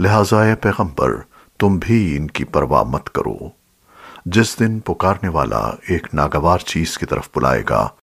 لہٰذا اے پیغمبر، تم بھی ان کی پرواہ مت کرو۔ جس دن پکارنے والا ایک ناگوار چیز کی طرف بلائے گا